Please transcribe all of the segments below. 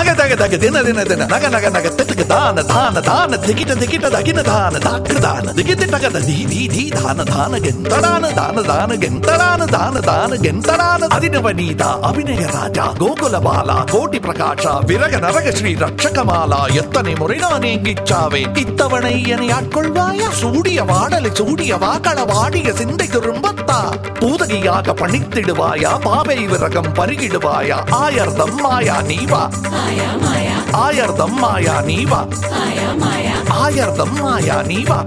தக தக தக தின தின தின நக நக நக திட்டுக்கு தான தான தான திகிட்ட திகிட்ட தகின தான தாக்கு தான திகிட்டு டக தி தி தி தான தான கெந்தடான தான தான கெந்தடான தான தான கெந்தடான அதினவ நீதா அபிநய ராஜா கோகுல பாலா கோட்டி பிரகாஷா விரக நரக ஸ்ரீ ரட்சகமாலா எத்தனை முறை நான் எங்கிச்சாவே இத்தவணை என்னை ஆட்கொள்வாயா? சூடிய வாடலை சூடிய வாக்கள வாடிய சிந்தை திரும்பத்தா? பூதகியாக பணித்திடுவாயா? பாவை விரகம் பருகிடுவாயா? ஆயர்தம் மாயா நீவா? ஆயர்தம் மாயா நீவா ஆயர்தம் மாயா நீவா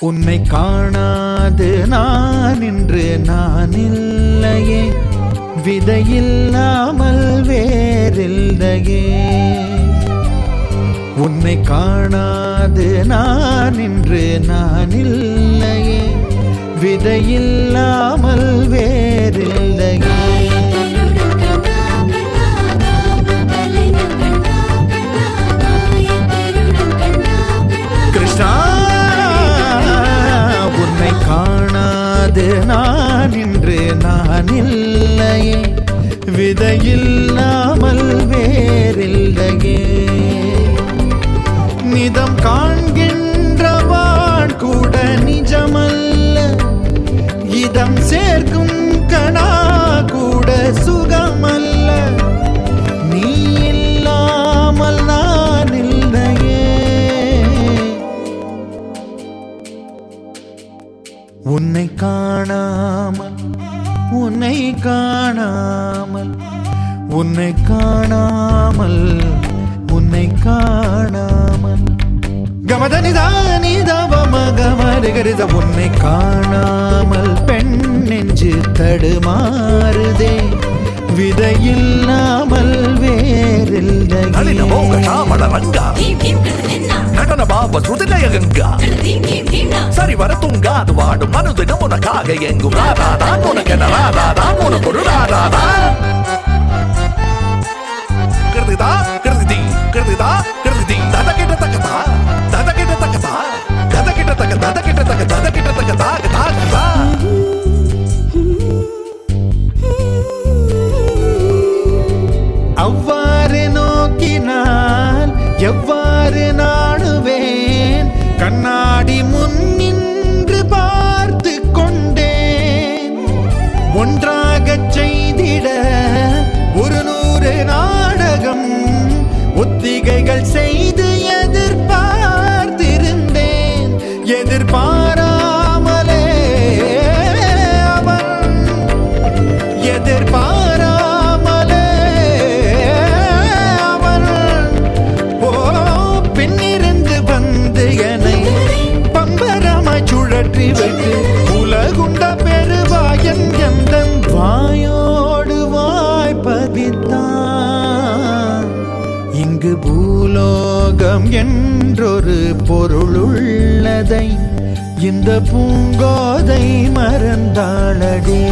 உன்னை காணாது நான் இன்று நான் இல்லையே. விதையில்லாமல் வேறில்லையே. உன்னை காணாது நான் இன்று நான் இல்லையே. விதையில்லாமல் வேறில்லையே. கிருஷ்ணா உன்னை காணாது நான் இன்று நான் இல்லை விதையில்லாமல் வேறில்லையே. உன்னை காணாமல் உன்னை காணாமல் உன்னை காணாமல் உன்னை காணாமல். கமதனிதானிதவமகமருகரித உன்னை காணாமல் பெண் நெஞ்சு தடுமாறுதே விதையில்லாமல் நடன பாப சுதிலய கங்கா. சரி வர தூங்காது வாடும் மனுதினம் உனக்காக எங்கும். ராதாதா உனக்கென ராதாதா உனக்கு ஒரு ராதாதா கிருதிதா கிருதி கிருதிதா கிருதி தத கிட்ட தக்கதா. எவ்வாறு நாடுவேன் கண்ணாடி முன் நின்று பார்த்து கொண்டேன். ஒன்றாக செய்திட ஒரு நூறு நாடகம் ஒத்திகைகள் செய்து எதிர்பார்த்திருந்தேன். எதிர்பார உலகம் என்றொரு பொருளுள்ளதை இந்த பூங்கோதை மறந்தாளடே.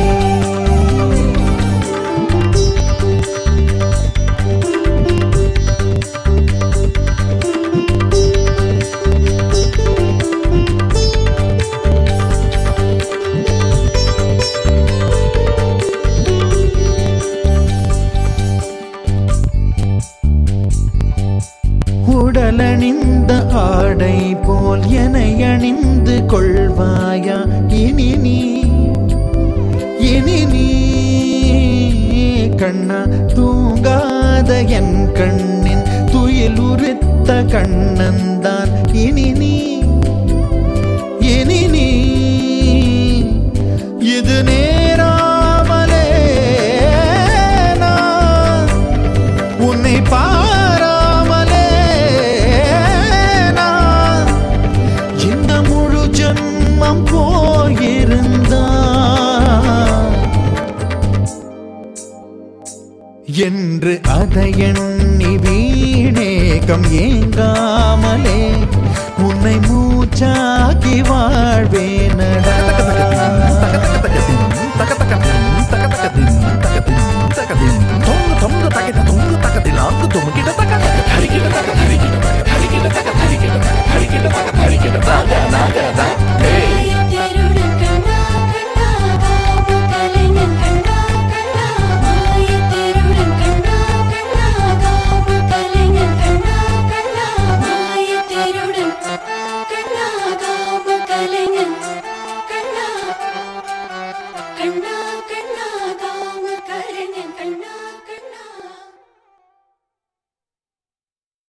அணிந்த ஆடை போல் என அணிந்து கொள்வாயா? இனி நீ இனி நீ கண்ணா தூங்காத என் கண்ணின் துயில் உரித்த கண்ணந்தான் இனி நீ இனி நீ இது நேராமலே நான் உன்னை பா என்று அதை எண்ணி வீணேகம் ஏங்காமலே. உன்னை மூச்சா